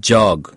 jog.